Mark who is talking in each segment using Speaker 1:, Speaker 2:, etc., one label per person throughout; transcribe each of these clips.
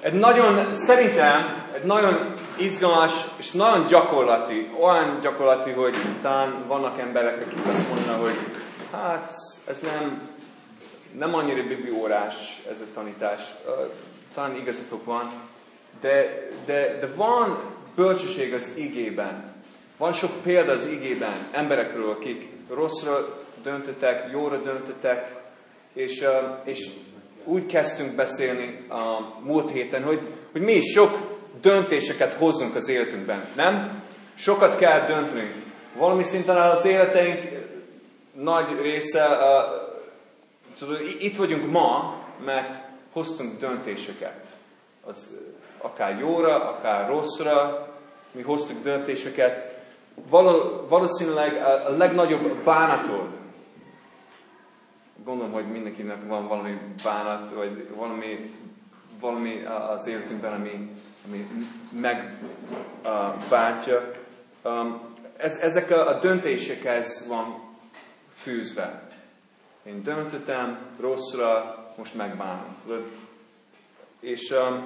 Speaker 1: egy nagyon, szerintem, egy nagyon izgalmas és nagyon gyakorlati, olyan gyakorlati, hogy talán vannak emberek, akik azt mondanak, hogy hát ez nem, nem annyira bibliórás ez a tanítás. Talán igazatok van, de, de, de van bölcsesség az igében. Van sok példa az igében emberekről, akik rosszra döntöttek, jóra döntöttek, és, és úgy kezdtünk beszélni a múlt héten, hogy, hogy mi is sok döntéseket hozzunk az életünkben, nem? Sokat kell dönteni. Valami szinten az életeink nagy része, uh, itt vagyunk ma, mert hoztunk döntéseket. Az akár jóra, akár rosszra, mi hoztuk döntéseket. Való, valószínűleg a, a legnagyobb bánatod, gondolom, hogy mindenkinek van valami bánat, vagy valami, valami az életünkben, ami, ami megbántja. Um, ez, ezek a, a döntésekhez van fűzve. Én döntöttem rosszra, most megbánom. És, um,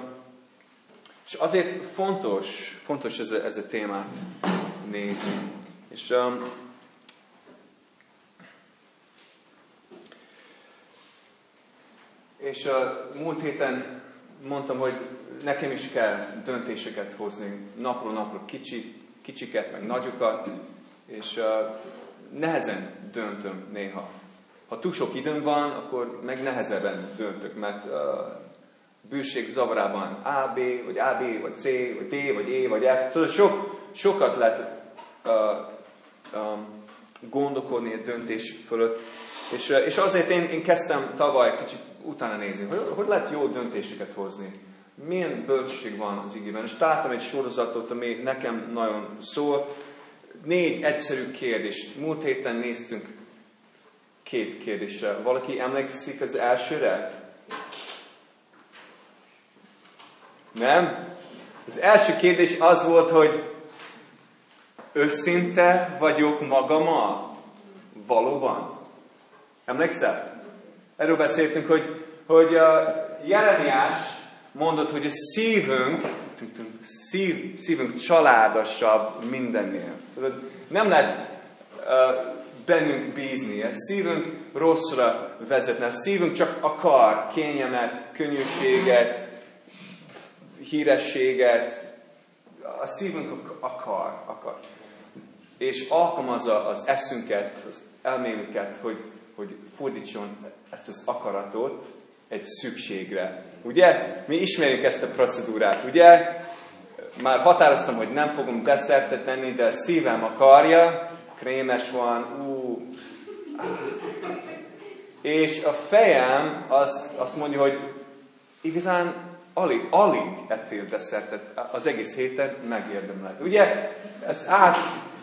Speaker 1: és azért fontos, fontos ez a, ez a témát nézni. És um, És a múlt héten mondtam, hogy nekem is kell döntéseket hozni, napról napról kicsi, kicsiket, meg nagyokat, és nehezen döntöm néha. Ha túl sok időm van, akkor meg nehezebben döntök, mert uh, bűség zavarában A, B, vagy AB, vagy C, vagy D, vagy E, vagy F. Szóval sok, sokat lehet uh, um, gondolkodni a döntés fölött. És, és azért én, én kezdtem tavaly kicsit utána nézni, hogy, hogy lehet jó döntéseket hozni. Milyen bölcsesség van az igében. És találtam egy sorozatot, ami nekem nagyon szólt. Négy egyszerű kérdés. Múlt héten néztünk két kérdésre. Valaki emlékszik az elsőre? Nem? Az első kérdés az volt, hogy őszinte vagyok magammal? Valóban? Emlékszel? Erről beszéltünk, hogy, hogy a Jeremiás mondott, hogy a szívünk, szív, szívünk családosabb mindennél. Tudod, nem lehet uh, bennünk bízni. A szívünk rosszra vezetne. A szívünk csak akar kényelmet, könnyűséget, hírességet. A szívünk akar, akar. És alkalmazza az eszünket, az elménünket, hogy, hogy fordítson ezt az akaratot egy szükségre. Ugye? Mi ismerjük ezt a procedúrát, ugye? Már határoztam, hogy nem fogom desszertet tenni, de a szívem akarja, krémes van, ú. És a fejem azt, azt mondja, hogy igazán alig, alig ettél desszertet az egész héten megérdemled. Ugye? Ez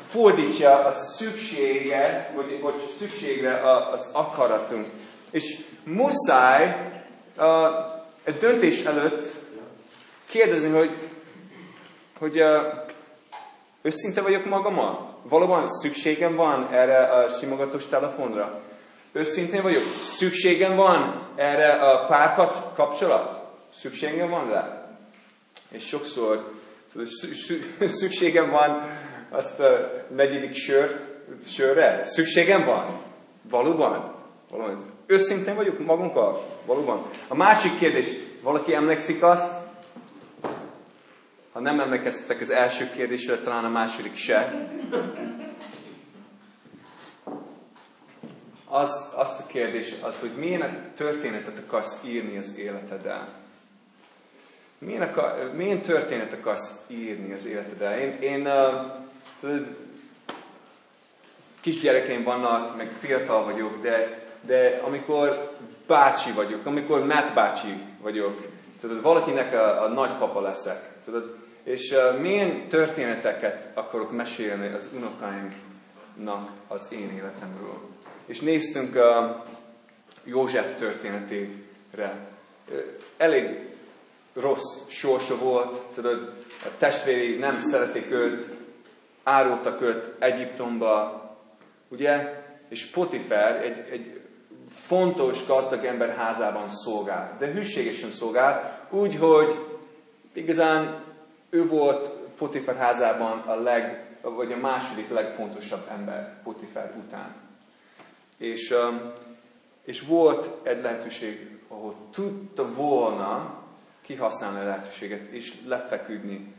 Speaker 1: átfordítja a szükséget, vagy, vagy szükségre az akaratunk. És muszáj a, a döntés előtt kérdezni, hogy, hogy uh, őszinte vagyok magammal? Valóban szükségem van erre a simogatós telefonra? Őszintén vagyok? Szükségem van erre a párkapcsolat? Szükségem van rá? És sokszor szükségem van azt a negyedik sört, sörre? Szükségem van? Valóban? Valóban. Őszintén vagyunk magunkkal? Valóban. A másik kérdés, valaki emlékszik azt? Ha nem emlékeztetek az első kérdésre, talán a második se. Az, azt a kérdés az, hogy milyen történetet akarsz írni az életeddel. Milyen, akar, milyen történet akarsz írni az életeddel? Én, én uh, tudod, kisgyerekeim vannak, meg fiatal vagyok, de de amikor bácsi vagyok, amikor Matt bácsi vagyok, tudod, valakinek a, a nagypapa leszek, tudod, és uh, milyen történeteket akarok mesélni az unokáimnak az én életemről. És néztünk uh, József történetére. Elég rossz sorsa volt, tudod, a testvéri nem szeretik őt, árultak őt Egyiptomba, ugye? És Potifer egy, egy fontos gazdag ember házában szolgált, de hűségesen szolgált, úgy, hogy igazán ő volt Potifar házában a leg, vagy a második legfontosabb ember Potifar után. És, és volt egy lehetőség, ahol tudta volna kihasználni a lehetőséget, és lefeküdni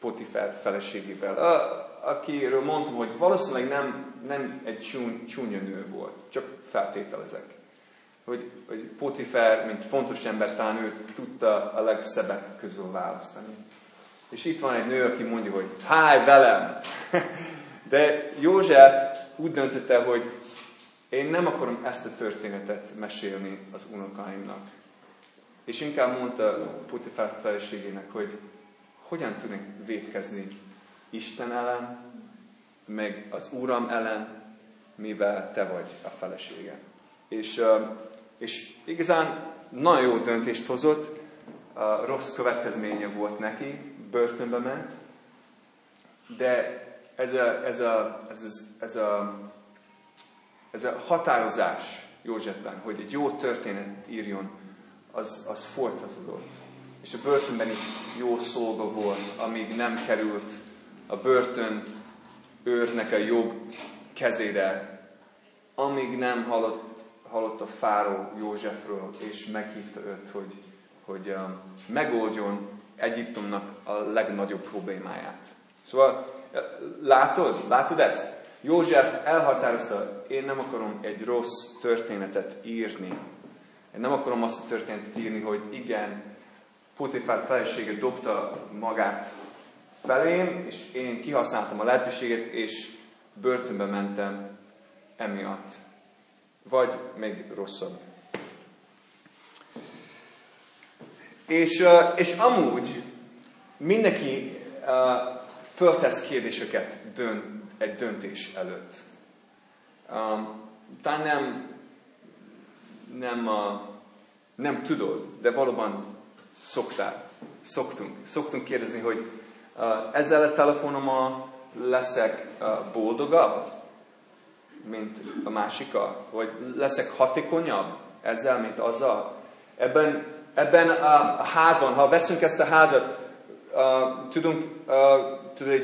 Speaker 1: Potifar feleségével, akiről mondtam, hogy valószínűleg nem, nem egy csúny, csúnya nő volt, csak feltételezek. Hogy, hogy Potifar, mint fontos ember, talán ő tudta a legszebbek közül választani. És itt van egy nő, aki mondja, hogy háj velem! De József úgy döntötte, hogy én nem akarom ezt a történetet mesélni az unokáimnak. És inkább mondta Potifar feleségének, hogy hogyan tudnék védkezni Isten ellen, meg az Úram ellen, mivel te vagy a felesége. És, és igazán nagyon jó döntést hozott, a rossz következménye volt neki, börtönbe ment, de ez a, ez a, ez a, ez a, ez a határozás Józsefben, hogy egy jó történet írjon, az, az folytatódott. És a börtönben is jó szolga volt, amíg nem került a börtön őrnek a jobb kezére, amíg nem hallott, hallott a fáró Józsefről, és meghívta őt, hogy, hogy um, megoldjon Egyiptomnak a legnagyobb problémáját. Szóval látod, látod ezt? József elhatározta, én nem akarom egy rossz történetet írni. Én nem akarom azt a történetet írni, hogy igen, Potifár felesége dobta magát felém, és én kihasználtam a lehetőséget, és börtönbe mentem emiatt. Vagy még rosszabb. És, és amúgy mindenki föltesz kérdéseket dönt, egy döntés előtt. Um, talán nem, nem, nem tudod, de valóban szoktál, szoktunk, szoktunk kérdezni, hogy ezzel a telefonommal leszek uh, boldogabb, mint a másikkal? Vagy leszek hatékonyabb ezzel, mint azzal? Ebben, ebben a házban, ha veszünk ezt a házat, uh, tudunk uh, tudod,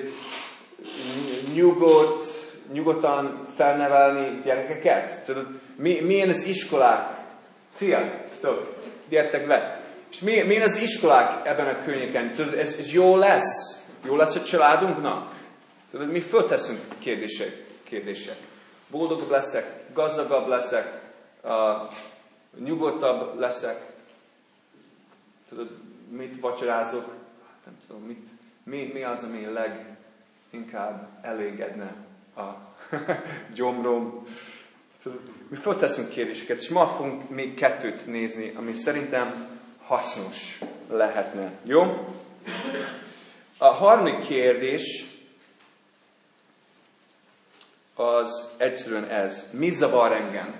Speaker 1: nyugodt, nyugodtan felnevelni gyerekeket? Tudod, mi, milyen az iskolák? Szia! Stop! Gyertek be! És mi, milyen az iskolák ebben a környéken? Tudod, ez, ez jó lesz? Jó lesz a családunknak? Tudod, mi fölteszünk kérdések. kérdések. Boldogabb leszek, gazdagabb leszek, uh, nyugodtabb leszek. Tudod, mit vacsorázok? Nem tudom, mit, mi, mi az, ami leginkább elégedne a gyomrom. Tudod, mi fölteszünk kérdéseket, és ma fogunk még kettőt nézni, ami szerintem hasznos lehetne. Jó? A harmadik kérdés az egyszerűen ez. Mi zavar engem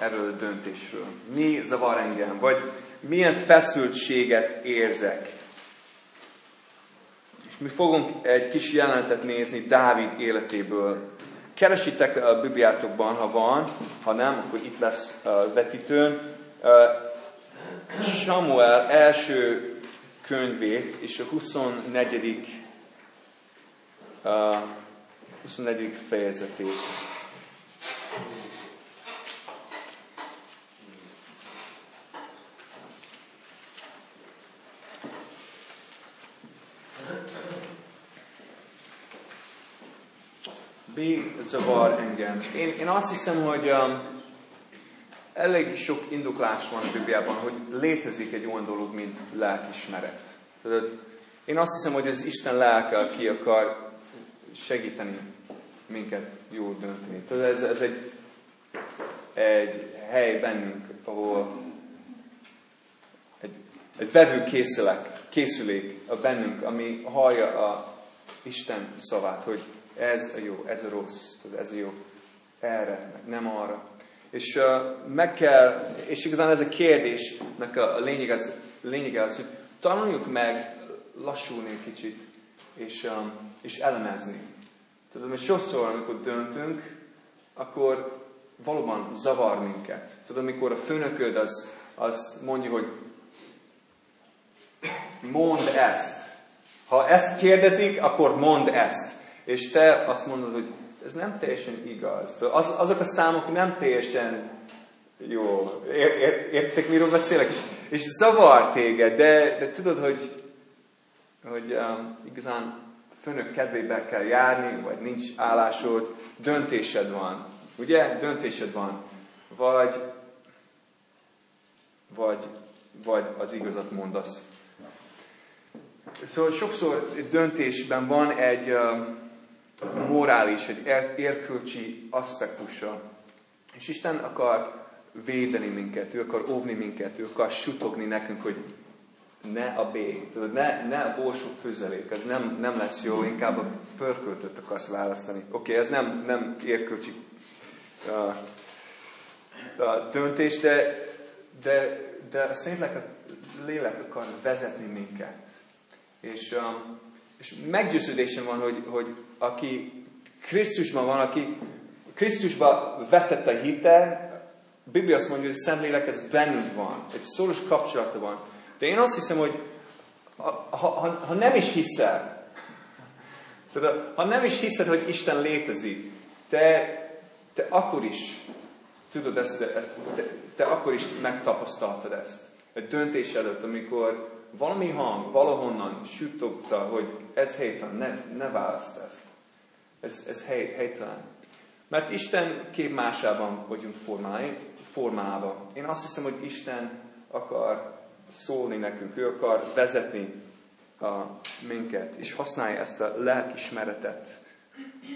Speaker 1: erről a döntésről? Mi zavar engem? Vagy milyen feszültséget érzek? És mi fogunk egy kis jelenetet nézni Dávid életéből. Keresitek a Bibliátokban, ha van, ha nem, akkor itt lesz a vetítőn. Samuel első könyvét és a 24. 24. fejezetét. Mi zavar engem? Én, én azt hiszem, hogy um, elég sok indoklás van a Bibliában, hogy létezik egy olyan dolog, mint lelkismeret. Tudod, én azt hiszem, hogy az Isten lelke, ki akar segíteni minket jól dönteni. Tudod, ez, ez egy, egy hely bennünk, ahol egy, egy készülek, készülék a bennünk, ami hallja a Isten szavát, hogy ez a jó, ez a rossz, tudod, ez a jó, erre, nem arra. És uh, meg kell, és igazán ez a kérdésnek a, a lényeg az, lényege az, hogy tanuljuk meg lassulni egy kicsit, és, um, és elemezni. Tudod, hogy sokszor, amikor döntünk, akkor valóban zavar minket. Tudod, amikor a főnököd az, az mondja, hogy mondd ezt. Ha ezt kérdezik, akkor mondd ezt. És te azt mondod, hogy ez nem teljesen igaz. Az, azok a számok nem teljesen jó. Ér, ér, értek, miről beszélek? És, és zavar téged, de, de tudod, hogy, hogy um, igazán főnök kedvébe kell járni, vagy nincs állásod, döntésed van. Ugye? Döntésed van. Vagy, vagy, vagy az igazat mondasz. Szóval sokszor döntésben van egy uh, morális, egy érkölcsi aspektusa. És Isten akar védeni minket, ő akar óvni minket, ő akar sutogni nekünk, hogy ne a B, tudod, ne, ne a borsó főzelék, ez nem, nem lesz jó, inkább a pörköltöt akarsz választani. Oké, okay, ez nem, nem érkölcsi uh, uh, döntés, de, de, de a Szent Lélek akar vezetni minket. És, um, és meggyőződésem van, hogy, hogy aki Krisztusban van, aki Krisztusba vetette hite, a Biblia azt mondja, hogy a Szentlélek ez bennünk van, egy szoros kapcsolata van. De én azt hiszem, hogy ha, ha, ha nem is hiszel, tudod, ha nem is hiszed, hogy Isten létezik, te, te akkor is tudod ezt, te, te akkor is megtapasztaltad ezt. Egy döntés előtt, amikor valami hang valahonnan sütogta, hogy ez helytelen, ne, ne választ ezt. Ez, ez hely, helytelen. Mert Isten kép másában vagyunk formálni, formálva. Én azt hiszem, hogy Isten akar szólni nekünk, ő akar vezetni a minket, és használja ezt a lelkismeretet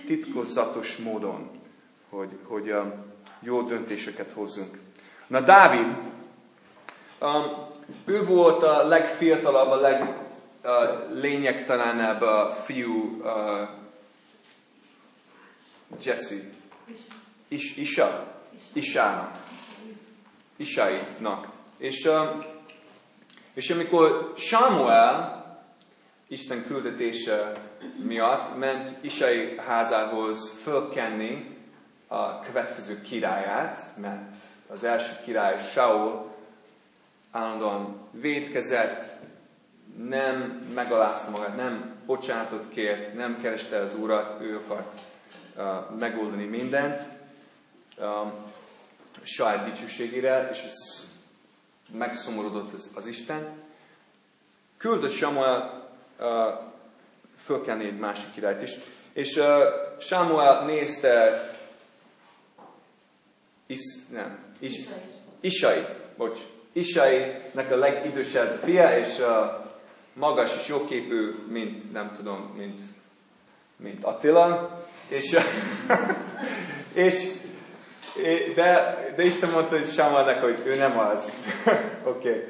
Speaker 1: titkozatos módon, hogy, hogy a jó döntéseket hozzunk. Na Dávid, um, ő volt a legfiatalabb, a leglényegtelenebb uh, fiú uh, Jesse. Is, Isa. Isának. Isainak. És, uh, és amikor Samuel Isten küldetése miatt ment Isai házához fölkenni a következő királyát, mert az első király Saul állandóan védkezett, nem megalázta magát, nem bocsánatot kért, nem kereste az Urat, ő akart uh, megoldani mindent um, saját dicsőségére, és ez megszomorodott az, az Isten. Küldött Samuel uh, fölkelni egy másik királyt is, és uh, Samuel nézte Is, nem, is, Isai, bocs, Isai-nek a legidősebb fia, és uh, magas és jóképű, mint, nem tudom, mint, mint Attila. És, és de, de Isten mondta hogy Samuelnek, hogy ő nem az. Oké. okay.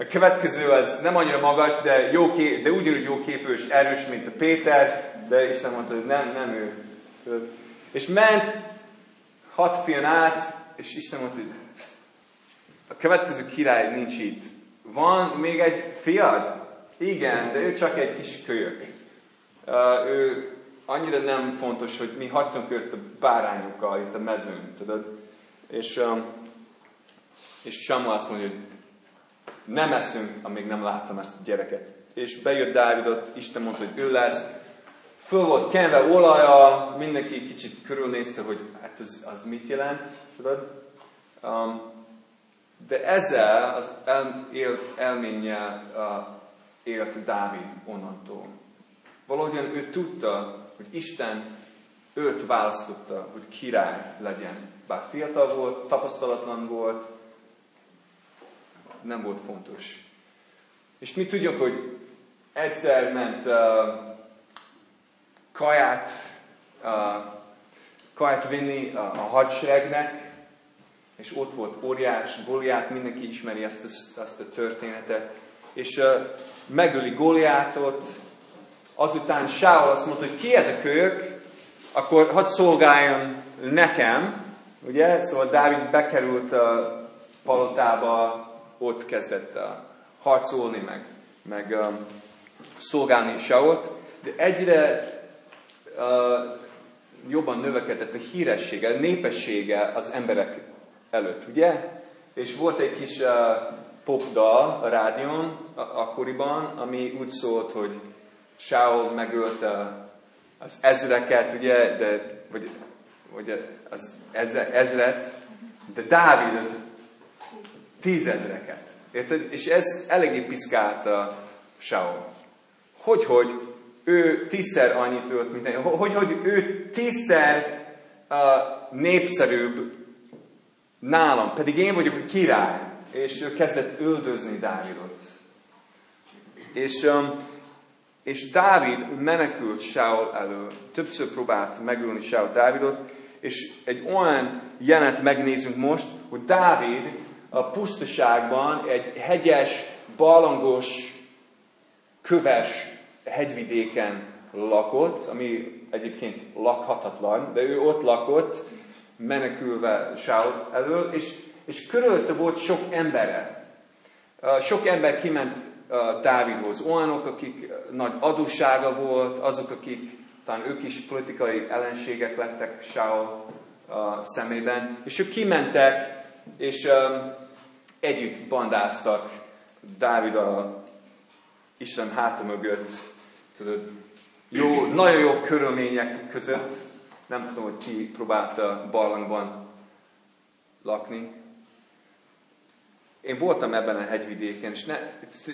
Speaker 1: A következő az nem annyira magas, de, jó kép, de ugyanúgy jó képű és erős, mint a Péter, de Isten mondta, hogy nem, nem ő. És ment hat fian át, és Isten mondta, hogy a következő király nincs itt. Van még egy fiad? Igen, de ő csak egy kis kölyök. Uh, ő annyira nem fontos, hogy mi hagytunk őt a bárányokkal itt a mezőn, tudod? És, um, és Samuel azt mondja, hogy nem eszünk, amíg nem láttam ezt a gyereket. És bejött Dávidot, Isten mondta, hogy ő lesz. Föl volt kenve olaja, mindenki kicsit körülnézte, hogy hát az, az mit jelent, tudod? Um, de ezzel az el, él, elménnyel uh, élt Dávid onnantól. Valahogyan ő tudta, hogy Isten őt választotta, hogy király legyen. Bár fiatal volt, tapasztalatlan volt, nem volt fontos. És mi tudjuk, hogy egyszer ment uh, kaját, uh, kaját vinni a, a hadseregnek, és ott volt óriás, Goliát, mindenki ismeri ezt, ezt, ezt a történetet, és uh, megöli Goliátot, azután Sáol azt mondta, hogy ki ez a kölyök, akkor hadd szolgáljon nekem, ugye? Szóval Dávid bekerült a palotába, ott kezdett uh, harcolni, meg, meg um, szolgálni Sáolt, de egyre uh, jobban növekedett a híressége, a népessége az emberek előtt, ugye? És volt egy kis uh, popdal a rádión akkoriban, ami úgy szólt, hogy Saul megölte az ezreket, ugye, de, vagy, vagy az eze, ezret, de Dávid az tízezreket. Érted? És ez eléggé piszkálta Saul. Hogy, hogy ő tízszer annyit ölt, mint. Hogy, hogy ő tízszer uh, népszerűbb nálam, pedig én vagyok a király. És ő kezdett üldözni Dávidot. És, és Dávid menekült Saul elől. Többször próbált megölni Saul Dávidot, és egy olyan jelent megnézünk most, hogy Dávid a pusztaságban egy hegyes, balangos, köves hegyvidéken lakott, ami egyébként lakhatatlan, de ő ott lakott, menekülve Saul elől, és, és körülötte volt sok embere. Sok ember kiment Dávidhoz. Olyanok, akik nagy adóssága volt, azok, akik talán ők is politikai ellenségek lettek Saul szemében, és ők kimentek, és együtt bandáztak Dávid a Isten háta mögött, tudod, jó, nagyon jó körülmények között. Nem tudom, hogy ki próbálta barlangban lakni. Én voltam ebben a hegyvidéken, és ne,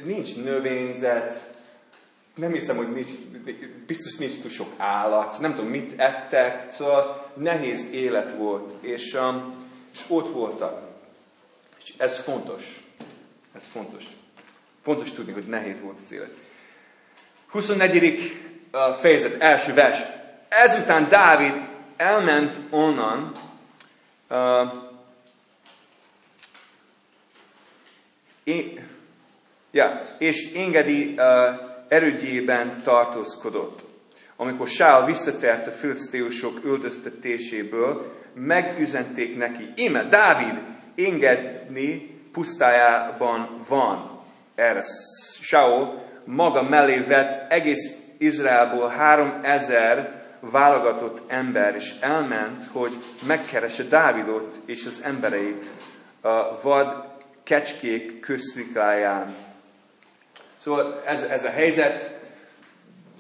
Speaker 1: nincs növényzet, nem hiszem, hogy nincs, biztos nincs túl sok állat, nem tudom, mit ettek, szóval nehéz élet volt, és, um, és ott voltak. És ez fontos. Ez fontos. Fontos tudni, hogy nehéz volt az élet. 24. fejezet, első vers. Ezután Dávid elment onnan, uh, én, ja, és engedi uh, erődjében tartózkodott. Amikor Sál visszatért a filiszteusok üldöztetéséből, megüzenték neki, ime, Dávid engedni pusztájában van. Erre Saul maga mellé vett egész Izraelból három ezer válogatott ember, és elment, hogy megkeresse Dávidot és az embereit a vad kecskék közlikáján. Szóval ez, ez a helyzet,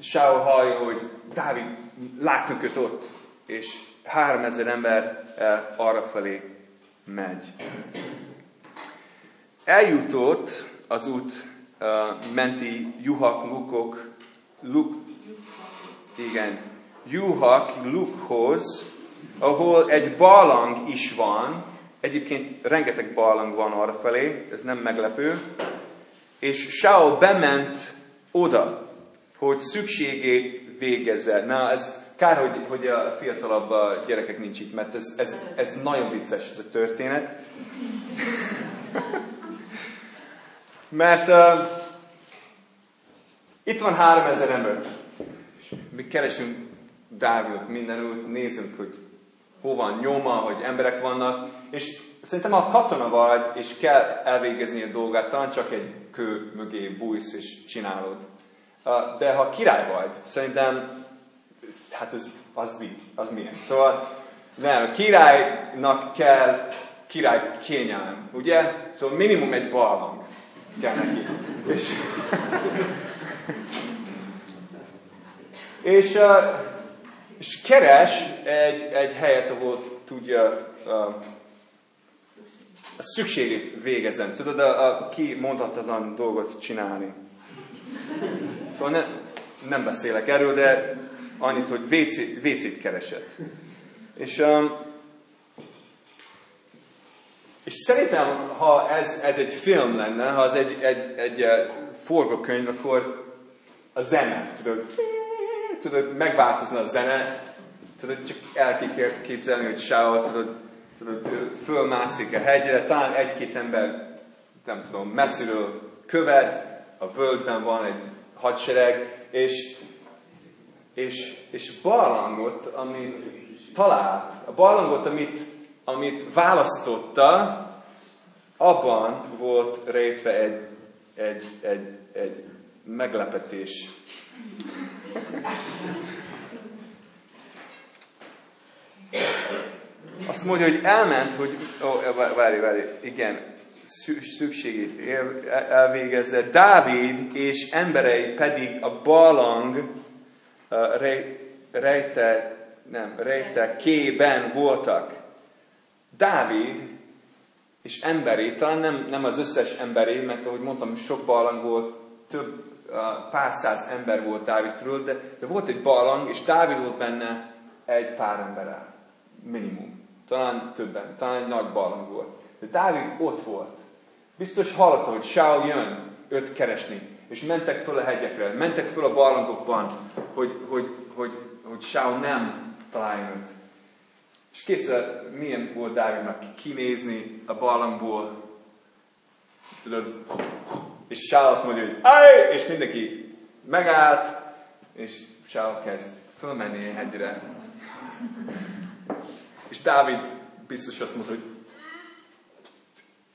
Speaker 1: Saul hallja, hogy Dávid, látunk őt ott, és három ezer ember arra felé megy. Eljutott az út uh, menti juhak, lukok, luk, igen, juhak, lukhoz, ahol egy barlang is van, egyébként rengeteg barlang van arra felé, ez nem meglepő, és Saul bement oda, hogy szükségét végezze. Na, ez kár, hogy, hogy a fiatalabb gyerekek nincs itt, mert ez, ez, ez nagyon vicces ez a történet. mert uh, itt van három ezer ember. Mi keresünk Dávidot mindenütt, nézünk, hogy hol van nyoma, hogy emberek vannak, és szerintem ha katona vagy, és kell elvégezni a dolgát, talán csak egy kő mögé bújsz és csinálod. De ha király vagy, szerintem, hát ez, az, mi, az milyen. Szóval nem, királynak kell király kényelem, ugye? Szóval minimum egy balvang kell neki. És, és, és keres egy, egy helyet, ahol tudja a szükségét végezzen. Tudod, a, a kimondhatatlan dolgot csinálni. Szóval ne, nem beszélek erről, de annyit, hogy WC-t keresett. És, um, és szerintem, ha ez, ez egy film lenne, ha ez egy, egy, egy, egy forgókönyv, akkor a zene, tudod, tudod, megváltozna a zene, tudod, csak elképzelni, hogy Saul, tudod, tudod, fölmászik a hegyre, talán egy-két ember, nem tudom, messziről követ, a völgyben van egy hadsereg, és, és, és barlangot, amit talált, a barlangot, amit, amit választotta, abban volt rejtve egy, egy, egy, egy meglepetés. Azt mondja, hogy elment, hogy... Ó, várj, várj, igen. szükségét elvégezze. Dávid és emberei pedig a balang rejte, nem, rejte kében voltak. Dávid és emberi, talán nem, nem az összes emberi, mert ahogy mondtam, sok balang volt, több pár száz ember volt Dávid körül, de, de volt egy balang, és Dávid volt benne egy pár emberrel. Minimum. Talán többen. Talán egy nagy balang volt. De Dávid ott volt. Biztos hallotta, hogy Saul jön őt keresni. És mentek föl a hegyekre, mentek föl a barlangokban, hogy, hogy, hogy, hogy Saul nem találjon őt. És kétszer milyen volt Dávidnak kinézni a barlangból, tudod, és Saul azt mondja, hogy Aj! és mindenki megállt, és Saul kezd fölmenni a hegyre. És Dávid biztos azt mondta, hogy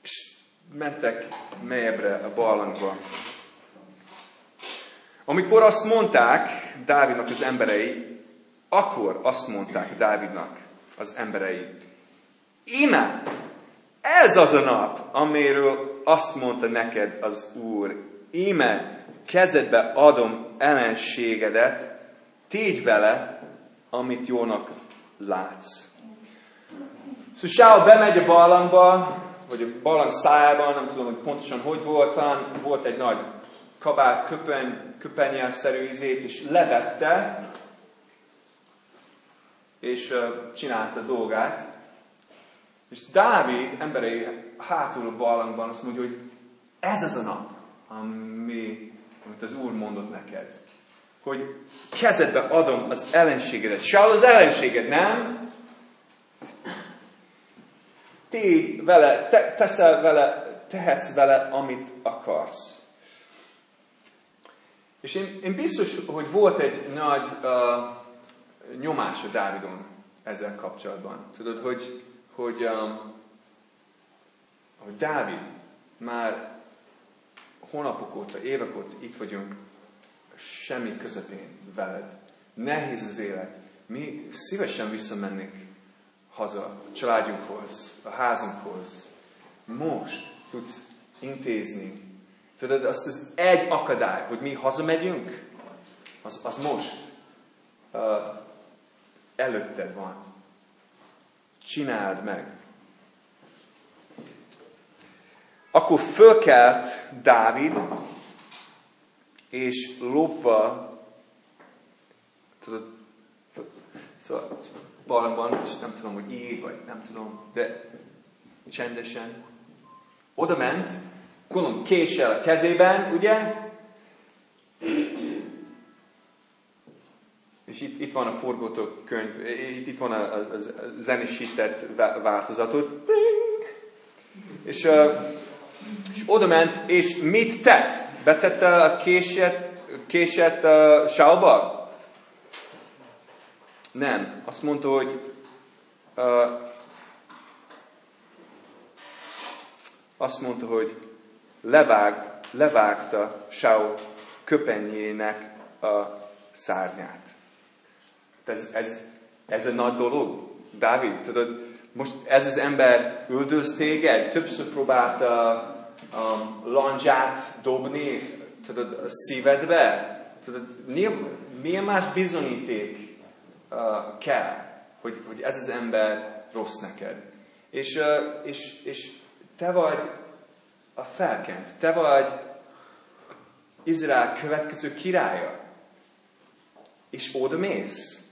Speaker 1: és mentek mélyebbre a barlangba. Amikor azt mondták Dávidnak az emberei, akkor azt mondták Dávidnak az emberei, íme, ez az a nap, amiről azt mondta neked az Úr, íme, kezedbe adom ellenségedet, tégy vele, amit jónak látsz. Szóval Saul bemegy a barlangba, vagy a barlang szájában, nem tudom, hogy pontosan hogy volt, volt egy nagy kabát, köpen, köpenyelszerű izét, és levette, és uh, csinálta dolgát. És Dávid emberei hátul a barlangban azt mondja, hogy ez az a nap, ami, amit az Úr mondott neked. Hogy kezedbe adom az ellenségedet. Saul az ellenséged, nem? Tégy vele, te, teszel vele, tehetsz vele, amit akarsz. És én, én biztos, hogy volt egy nagy uh, nyomás a Dávidon ezzel kapcsolatban. Tudod, hogy, hogy, um, hogy Dávid már hónapok óta, évek óta itt vagyunk, semmi közepén veled. Nehéz az élet. Mi szívesen visszamennénk haza, a családjunkhoz, a házunkhoz. Most tudsz intézni. Tudod, azt az egy akadály, hogy mi hazamegyünk, az, az most uh, előtted van. Csináld meg. Akkor fölkelt Dávid, és lopva, tudod, szóval barlangban, és nem tudom, hogy ír, vagy nem tudom, de csendesen. Oda ment, gondolom késsel a kezében, ugye? És itt, itt van a forgatókönyv, itt, itt van a, a, a zenésített változatot. És, és oda ment, és mit tett? Betette a késet, késet a sálba? Nem. Azt mondta, hogy uh, azt mondta, hogy levág, levágta Saul köpenyének a szárnyát. Ez, ez, ez egy nagy dolog. Dávid, tudod, most ez az ember üldöz téged, többször próbálta a lancsát dobni, tudod, a szívedbe. Tudod, milyen más bizonyíték uh, kell, hogy, hogy ez az ember rossz neked. És, uh, és, és te vagy a felkent, te vagy Izrael következő királya. És oda mész,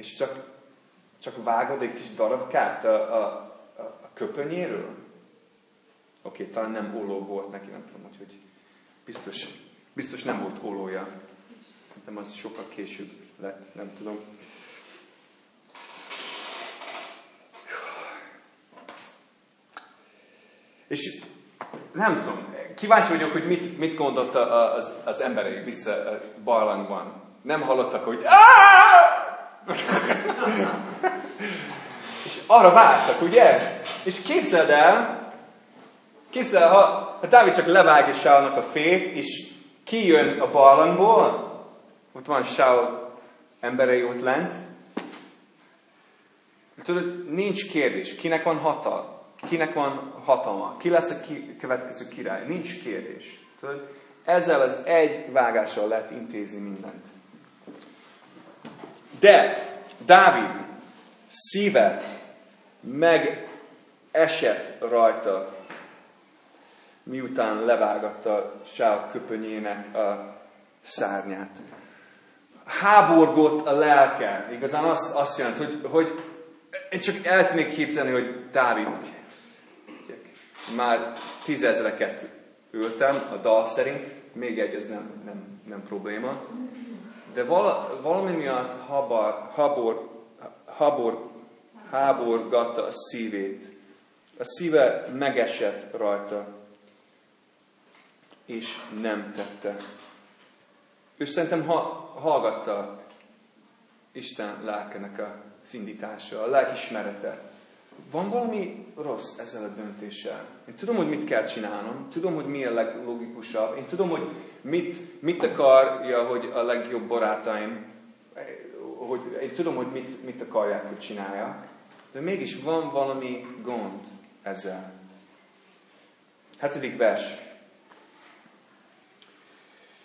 Speaker 1: és csak, csak vágod egy kis darabkát a, a, a, a köpönyéről. Oké, okay, talán nem óló volt neki, nem tudom, hogy biztos, biztos nem volt ólója. Szerintem az sokkal később lett, nem tudom. És nem tudom, kíváncsi vagyok, hogy mit, mit gondolt az, az emberei vissza a barlangban. Nem hallottak, hogy És arra vártak, ugye? És képzeld el, képzeld el, ha, ha Dávid csak levágja Saulnak a fét, és kijön a barlangból, ott van Saul emberei ott lent, tudod, nincs kérdés, kinek van hatal, kinek van hatalma, ki lesz a ki, következő király. Nincs kérdés. Tudod? Ezzel az egy vágással lehet intézni mindent. De Dávid szíve megesett rajta, miután levágatta Sál köpönyének a szárnyát. Háborgott a lelke. Igazán azt, azt jelenti, hogy, hogy én csak el tudnék képzelni, hogy Dávid, már tízezreket ültem a dal szerint, még egy, ez nem, nem, nem probléma. De vala, valami miatt habor, habor, habor, háborgatta a szívét. A szíve megesett rajta, és nem tette. Ő szerintem ha, hallgatta Isten lelkenek a szindítása, a lelkismerete. Van valami rossz ezzel a döntéssel. Én tudom, hogy mit kell csinálnom, tudom, hogy mi a leglogikusabb, én tudom, hogy mit, mit akarja, hogy a legjobb barátaim, hogy én tudom, hogy mit, mit akarják, hogy csináljak, de mégis van valami gond ezzel. Hetedik vers.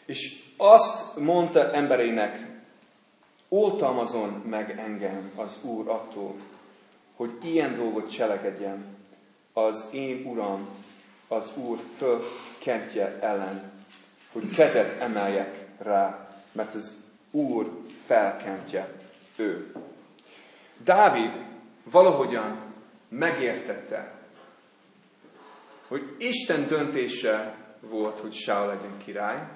Speaker 1: És azt mondta emberének, oltalmazon meg engem az Úr attól, hogy ilyen dolgot cselekedjem az én Uram, az Úr fölkentje ellen, hogy kezet emeljek rá, mert az Úr felkentje ő. Dávid valahogyan megértette, hogy Isten döntése volt, hogy Saul legyen király,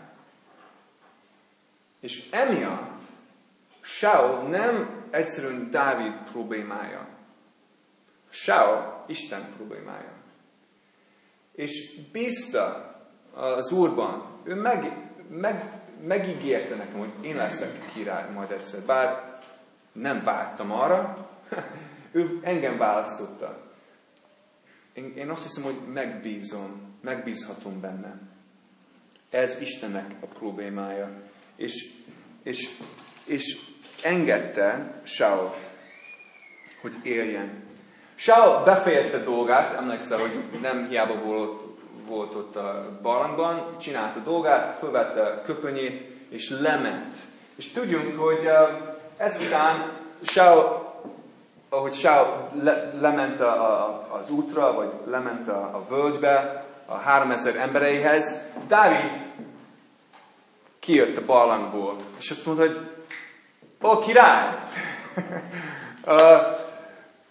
Speaker 1: és emiatt Saul nem egyszerűen Dávid problémája. Saul Isten problémája. És bízta az Úrban, ő meg, meg, megígérte nekem, hogy én leszek király majd egyszer. Bár nem vártam arra, ő engem választotta. Én, én azt hiszem, hogy megbízom, megbízhatom benne. Ez Istennek a problémája. És, és, és engedte Saul, hogy éljen. Saul befejezte dolgát, emlékszel, hogy nem hiába volt, volt ott a barlangban, csinálta dolgát, fölvette a köpönyét, és lement. És tudjunk, hogy ezután Saul, ahogy Saul le, lement a, a, az útra, vagy lement a, a völgybe, a 3000 embereihez, Dávid kijött a barlangból, és azt mondta, hogy Ó, király! uh,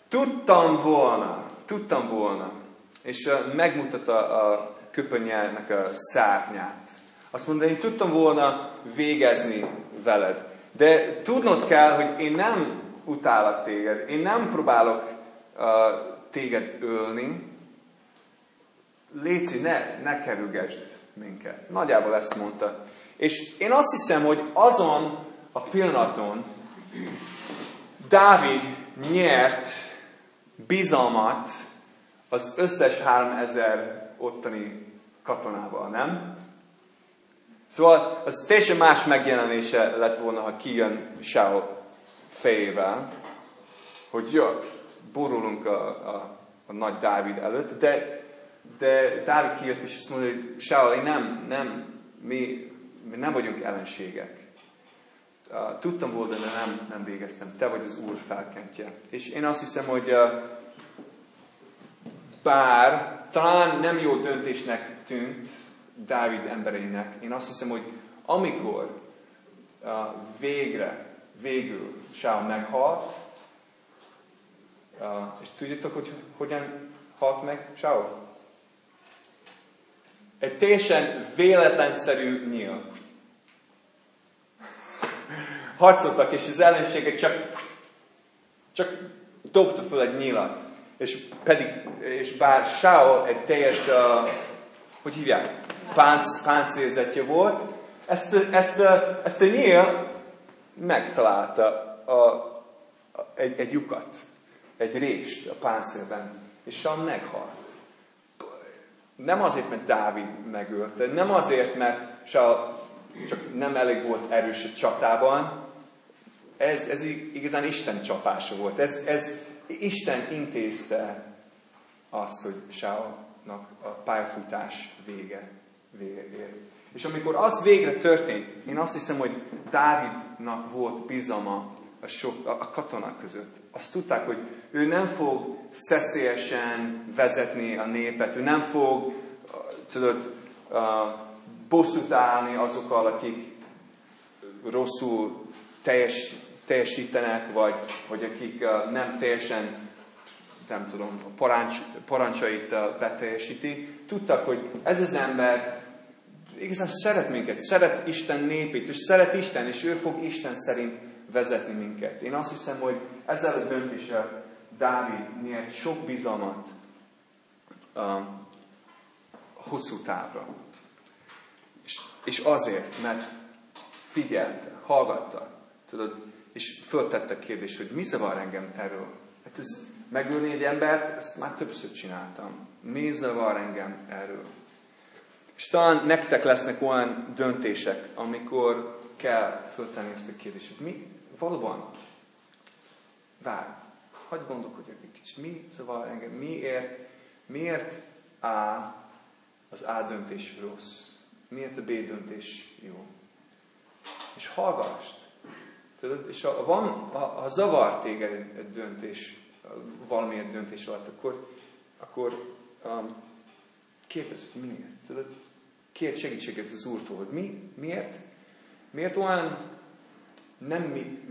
Speaker 1: tudtam volna, tudtam volna, és megmutatta a köpönyelnek a szárnyát. Azt mondta, én tudtam volna végezni veled. De tudnod kell, hogy én nem utálok téged, én nem próbálok uh, téged ölni. Léci, ne, ne kerülgesd minket. Nagyjából ezt mondta. És én azt hiszem, hogy azon a pillanaton Dávid nyert bizalmat az összes 3000 ottani katonával, nem? Szóval az teljesen más megjelenése lett volna, ha kijön Saul fejével, hogy jó, borulunk a, a, a nagy Dávid előtt, de, de Dávid kijött és azt mondja, hogy Saul, nem, nem, mi, mi nem vagyunk ellenségek tudtam volna, de nem, nem végeztem. Te vagy az Úr felkentje. És én azt hiszem, hogy bár talán nem jó döntésnek tűnt Dávid embereinek, én azt hiszem, hogy amikor végre, végül Saul meghalt, és tudjátok, hogy hogyan halt meg Saul? Egy teljesen véletlenszerű nyíl harcoltak, és az ellenségek csak, csak dobta föl egy nyilat. És pedig, és bár Saul egy teljes, uh, hogy hívják, pánc, páncélzetje volt, ezt, ezt, ezt a nyíl megtalálta a, a, egy, egy lyukat, egy rést a páncélben, és Saul meghalt. Nem azért, mert Dávid megölte, nem azért, mert Saul csak nem elég volt erős a csatában, ez, ez igazán Isten csapása volt. Ez, ez Isten intézte azt, hogy Sáolnak a pályafutás vége, vége ér. És amikor az végre történt, én azt hiszem, hogy Dávidnak volt bizalma a, sok, a katonák között. Azt tudták, hogy ő nem fog szeszélyesen vezetni a népet, ő nem fog, tudod, bosszút állni azokkal, akik rosszul teljes, teljesítenek, vagy, vagy akik nem teljesen nem tudom, a parancs, parancsait beteljesíti. Tudtak, hogy ez az ember igazán szeret minket, szeret Isten népét, és szeret Isten, és ő fog Isten szerint vezetni minket. Én azt hiszem, hogy ezzel a döntéssel Dávid nyert sok bizalmat a hosszú távra. És, és azért, mert figyelte, hallgatta, tudod, és föltette a kérdést, hogy mi zavar engem erről. Hát ez megölni egy embert, ezt már többször csináltam. Mi zavar engem erről? És talán nektek lesznek olyan döntések, amikor kell föltenni ezt a kérdést, hogy mi valóban, várj, hagyd gondolkodjak egy kicsit, mi zavar engem, miért, miért A az A döntés rossz, miért a B döntés jó. És hallgass. Tudod, és ha, van, ha, ha zavar téged egy döntés, valamilyen döntés alatt, akkor, akkor um, hogy miért. Tudod, kért segítséget az Úrtól, hogy mi, miért, miért olyan nem,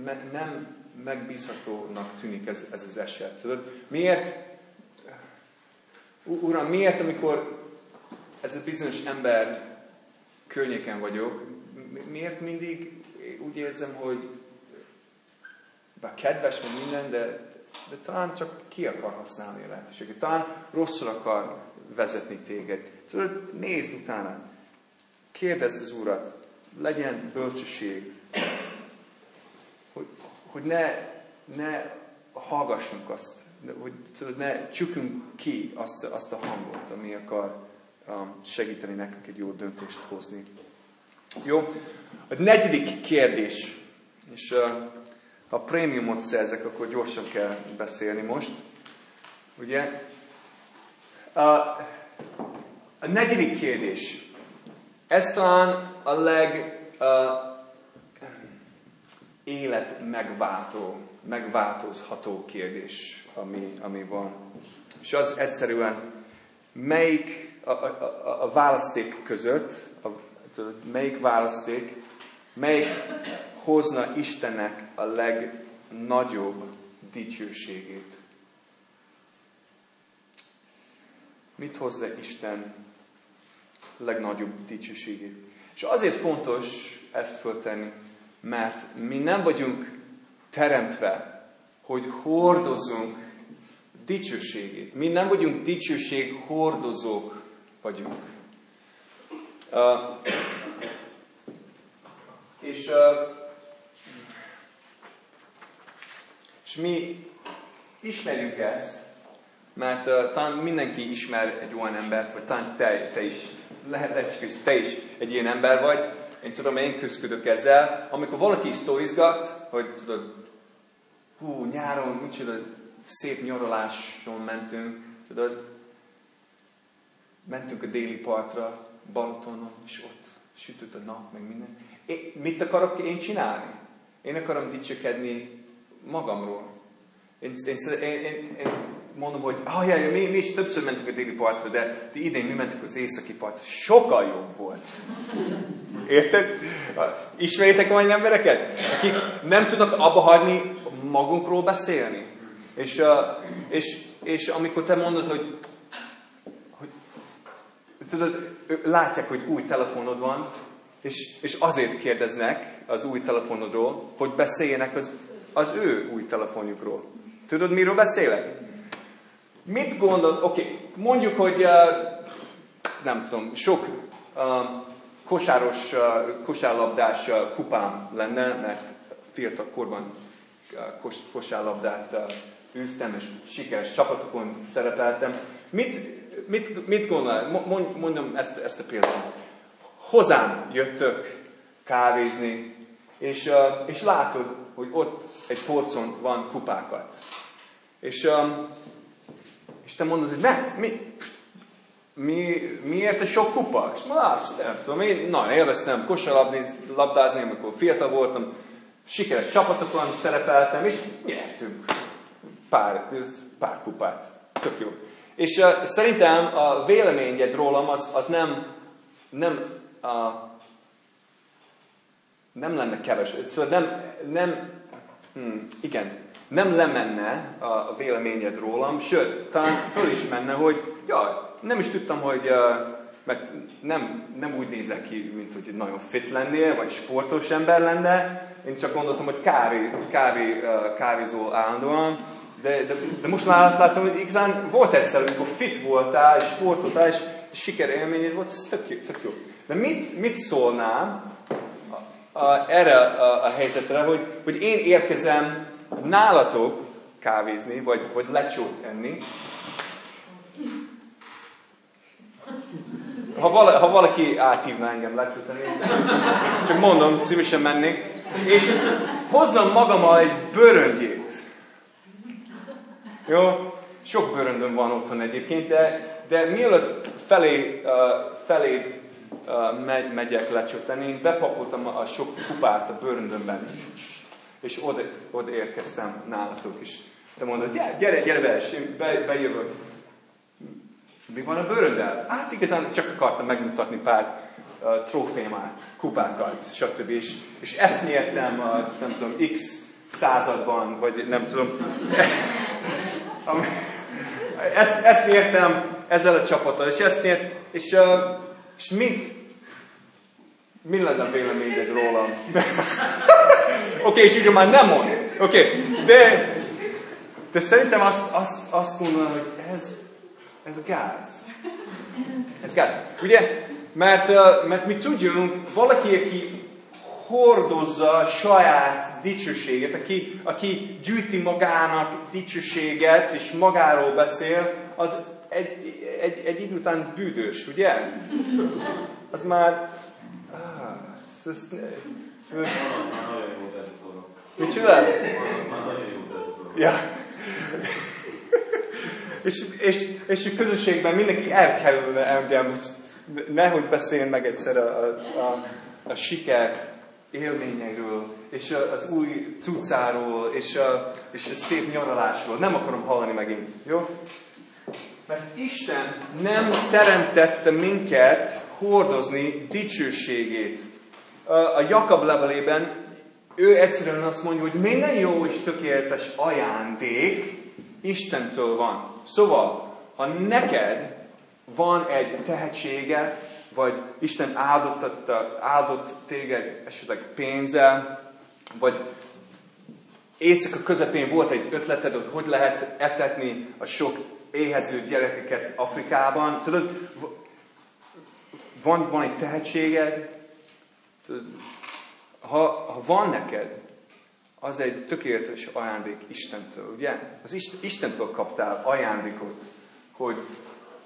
Speaker 1: me, nem megbízhatónak tűnik ez, ez az eset. Tudod, miért, Uram, miért, amikor ez a bizonyos ember környéken vagyok, miért mindig úgy érzem, hogy bár kedves, meg minden, de, de talán csak ki akar használni a lehetőséget. Talán rosszul akar vezetni téged. Szóval nézd utána. Kérdezd az Urat. Legyen bölcsesség. Hogy, hogy ne, ne hallgassunk azt, hogy szóval ne csukjunk ki azt, azt a hangot, ami akar um, segíteni nekünk egy jó döntést hozni. Jó? A negyedik kérdés, és uh, ha prémiumot szerzek, akkor gyorsan kell beszélni most. Ugye? A, a negyedik kérdés. Ez talán a leg uh, élet megváltó, megváltozható kérdés, ami, ami van. És az egyszerűen, melyik a, a, a, a választék között, a, melyik választék, melyik hozna Istennek a legnagyobb dicsőségét. Mit hozna Isten legnagyobb dicsőségét? És azért fontos ezt föltenni, mert mi nem vagyunk teremtve, hogy hordozunk dicsőségét. Mi nem vagyunk dicsőség hordozók vagyunk. Uh, és uh, És mi ismerjük ezt, mert uh, talán mindenki ismer egy olyan embert, vagy talán te, te is, lehet, lehet hogy te is egy ilyen ember vagy, én tudom, én küzdök ezzel, amikor valaki sztorizgat, hogy tudod, hú, nyáron, micsoda szép nyaraláson mentünk, tudod, mentünk a déli partra, Balatonon, és ott sütött a nap, meg minden. Én, mit akarok én csinálni? Én akarom dicsekedni magamról. Én, én, én, én, mondom, hogy ah, jaj, mi, mi is többször mentünk a déli partra, de idén mi mentünk az északi partra. Sokkal jobb volt. Érted? Ismeritek olyan embereket? Akik nem tudnak abba hagyni magunkról beszélni. És, és, és amikor te mondod, hogy, hogy tudod, látják, hogy új telefonod van, és, és azért kérdeznek az új telefonodról, hogy beszéljenek az az ő új telefonjukról. Tudod, miről beszélek? Mit gondol, oké, okay, mondjuk, hogy uh, nem tudom, sok uh, kosáros, uh, kosárlabdás uh, kupám lenne, mert fiatal korban uh, kos, kosárlabdát uh, űztem, és sikeres csapatokon szerepeltem. Mit, mit, mit gondol? Mondom ezt, ezt a példát. Hozám jöttök kávézni, és, uh, és látod, hogy ott egy polcon van kupákat. És, um, És te mondod, hogy mert, mi, mi, miért a sok kupa? És mondom, hát, nem tudom, én nagyon élveztem kosarlabdázni, labdázni, amikor fiatal voltam, sikeres csapatokon szerepeltem, és nyertünk pár, pár kupát. Tök jó. És uh, szerintem a véleményed rólam az, az nem, nem, uh, nem lenne keves. Szóval nem, nem hmm, igen, nem lemenne a véleményed rólam, sőt, talán föl is menne, hogy ja, nem is tudtam, hogy uh, mert nem, nem úgy nézek ki, mint hogy nagyon fit lennél, vagy sportos ember lenne. Én csak gondoltam, hogy kávé, kávé, kávézó állandóan. De, de, de most már látom, hogy igazán volt egyszer, amikor fit voltál, és sportoltál, és sikerélményed volt, ez tök jó. Tök jó. De mit, mit szólnál a, erre a, a helyzetre, hogy, hogy én érkezem nálatok kávézni, vagy, vagy lecsót enni, ha, vala, ha valaki áthívna engem lecsót enni, csak mondom, szívesen mennék, és hoznom magammal egy bőröngyét. Jó? Sok bőröndöm van otthon egyébként, de, de mielőtt felé, uh, feléd megy, megyek lecsöteni, én bepakoltam a sok kupát a bőröndömben, és oda, oda érkeztem nálatok is. Te mondod, gyere, gyere be, és én be, bejövök. Mi van a bőröndel? Hát igazán csak akartam megmutatni pár uh, trófémát, kupákat, stb. És, és ezt nyertem, a, nem tudom, x században, vagy nem tudom. ezt, ezt nyertem ezzel a csapattal, és ezt nyert, és, uh, és mi, mi lenne a véleményed rólam? Oké, okay, és ugye már nem mond. Oké, okay. de, de szerintem azt, azt, azt mondanám, hogy ez, ez gáz. Ez gáz. Ugye? Mert, mert mi tudjunk, valaki, aki hordozza saját dicsőséget, aki, aki gyűjti magának dicsőséget, és magáról beszél, az egy, egy, egy idő után bűdös, ugye? Az már... Ah, ez, ez, ez, csinál? Ja. és, és, és a közösségben mindenki elkerülne engem, hogy nehogy beszéljen meg egyszer a, a, a, a siker élményeiről, és az új cuccáról, és a, és a szép nyaralásról. Nem akarom hallani megint, jó? Mert Isten nem teremtette minket hordozni dicsőségét. A Jakab levelében ő egyszerűen azt mondja, hogy minden jó és tökéletes ajándék Istentől van. Szóval, ha neked van egy tehetsége, vagy Isten áldott, áldott téged esetleg pénzzel, vagy éjszaka közepén volt egy ötleted, hogy hogy lehet etetni a sok éhező gyerekeket Afrikában. Tudod, van, van egy tehetséged, ha, ha van neked, az egy tökéletes ajándék Istentől, ugye? Az Istentől kaptál ajándékot, hogy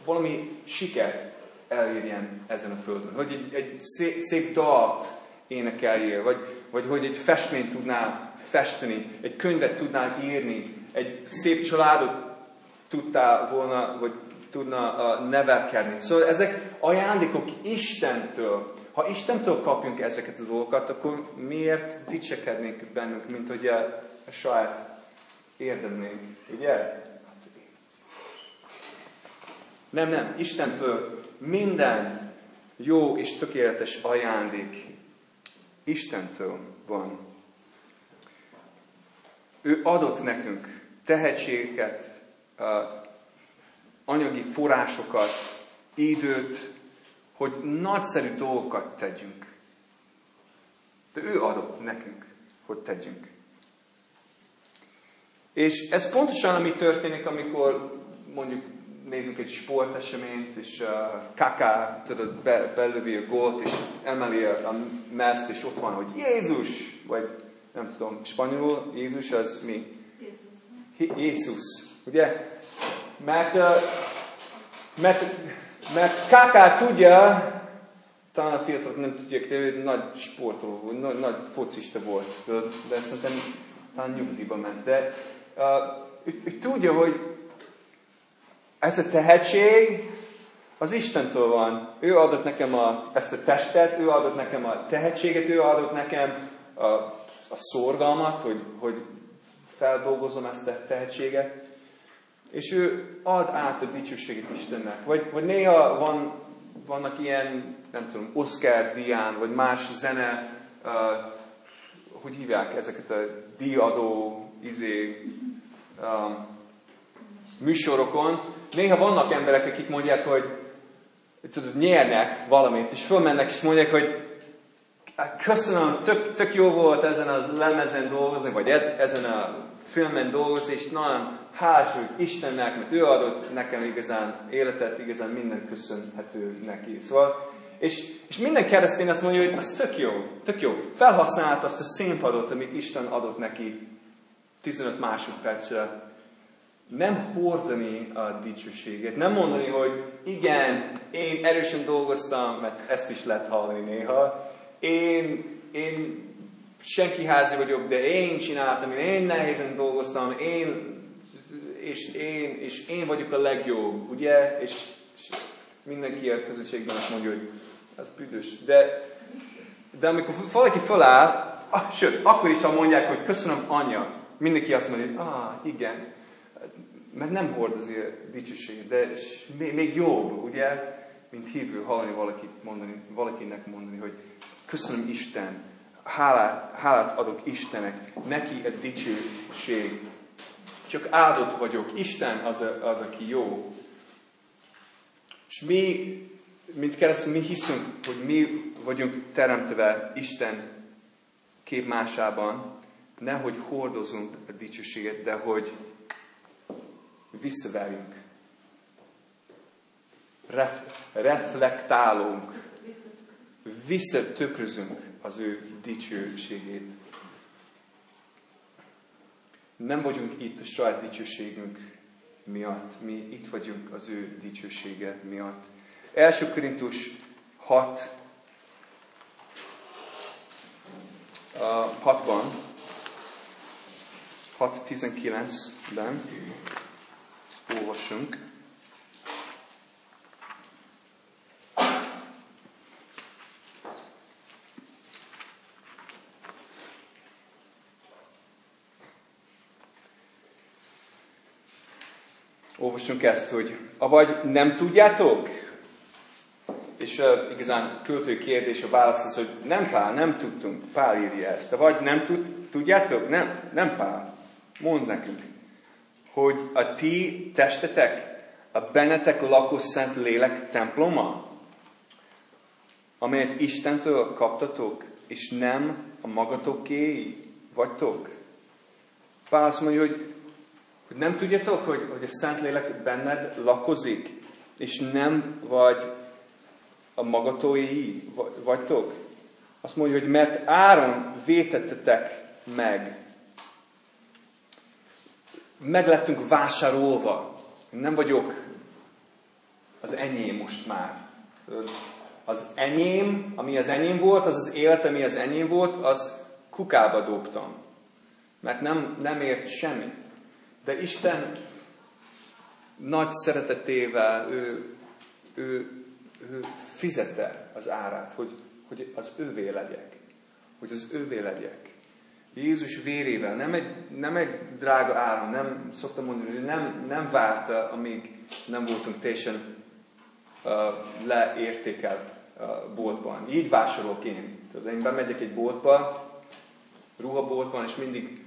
Speaker 1: valami sikert elérjen ezen a földön. Hogy egy, egy szép, szép dalt énekeljél, vagy, vagy hogy egy festményt tudnál festeni, egy könyvet tudnál írni, egy szép családot tudtál volna, vagy tudna nevelkedni. Szóval ezek ajándékok Istentől. Ha Istentől kapjunk ezeket a dolgokat, akkor miért dicsekednénk bennünk, mint hogy a, a saját érdemnénk, ugye? Nem, nem, Istentől minden jó és tökéletes ajándék Istentől van. Ő adott nekünk tehetségeket, anyagi forrásokat, időt, hogy nagyszerű dolgokat tegyünk. De ő adott nekünk, hogy tegyünk. És ez pontosan, ami történik, amikor mondjuk nézzük egy sporteseményt, és uh, Kaká, tudod, be, belövi a gólt, és emeli a mezt, és ott van, hogy Jézus, vagy nem tudom, spanyolul, Jézus az mi? Jézus. Jézus, ugye? Mert, mert, mert Kaká tudja, talán a fiatalok nem tudják, de ő nagy sportoló nagy, nagy focista volt, de szerintem talán nyugdíjba ment. De uh, ő, ő tudja, hogy ez a tehetség, az Istentől van. Ő adott nekem a, ezt a testet, ő adott nekem a tehetséget, ő adott nekem a, a szorgalmat, hogy, hogy feldolgozom ezt a tehetséget. És ő ad át a dicsőséget Istennek. Vagy, vagy néha van, vannak ilyen, nem tudom, Oscar dián, vagy más zene, uh, hogy hívják ezeket a díjadó izé, um, műsorokon. Néha vannak emberek, akik mondják, hogy tudod, nyernek valamit, és fölmennek, és mondják, hogy köszönöm, tök, tök jó volt ezen a lemezen dolgozni, vagy ez, ezen a filmen dolgozni, és nagyon hálás vagyok Istennek, mert ő adott nekem igazán életet, igazán minden köszönhető neki. Szóval, és, és minden keresztény azt mondja, hogy az tök jó, tök jó. Felhasználta azt a színpadot, amit Isten adott neki 15 másodpercre. Nem hordani a dicsőséget, nem mondani, hogy igen, én erősen dolgoztam, mert ezt is lehet hallani néha. Én, én senki házi vagyok, de én csináltam, én nehézen dolgoztam, én, és én, és én vagyok a legjobb, ugye? És, és mindenki a közösségben azt mondja, hogy ez büdös. De, de amikor valaki feláll, ah, sőt, akkor is, ha mondják, hogy köszönöm, anya, mindenki azt mondja, hogy ah, igen, mert nem hord azért dicsőséget, de még, még jobb, ugye, mint hívő hallani valaki mondani, valakinek mondani, hogy köszönöm Isten, hálát, hálát adok Istennek, neki a dicsőség. Csak áldott vagyok, Isten az, a, az aki jó. És mi, mint keresztény, mi hiszünk, hogy mi vagyunk teremtve Isten képmásában, nehogy hordozunk a dicsőséget, de hogy visszaverjünk. Ref, reflektálunk. Visszatökrözünk az ő dicsőségét. Nem vagyunk itt a saját dicsőségünk miatt, mi itt vagyunk az ő dicsősége miatt. Első Korintus 6, uh, 6-ban, 6.19-ben olvasunk. Olvassunk ezt, hogy avagy nem tudjátok? És uh, igazán költő kérdés a válasz az, hogy nem Pál, nem tudtunk. Pál írja ezt. Vagy nem tud, tudjátok? Nem, nem Pál. Mondd nekünk, hogy a ti testetek, a bennetek lakó szent lélek temploma, amelyet Istentől kaptatok, és nem a magatoké vagytok. Pál azt mondja, hogy hogy nem tudjátok, hogy, hogy a Szentlélek benned lakozik, és nem vagy a magatói vagytok? Azt mondja, hogy mert áron vétettetek meg. Meg lettünk vásárolva. Nem vagyok az enyém most már. Az enyém, ami az enyém volt, az az élet, ami az enyém volt, az kukába dobtam. Mert nem, nem ért semmit. De Isten nagy szeretetével ő, ő, ő fizette az árát, hogy, hogy az ővé legyek. Hogy az ővé legyek. Jézus vérével, nem egy, nem egy drága áron, nem szoktam mondani, hogy nem, nem várta, amíg nem voltunk teljesen uh, leértékelt uh, boltban. Így vásárolok én. Tudod, én bemegyek egy boltba, ruhaboltban, és mindig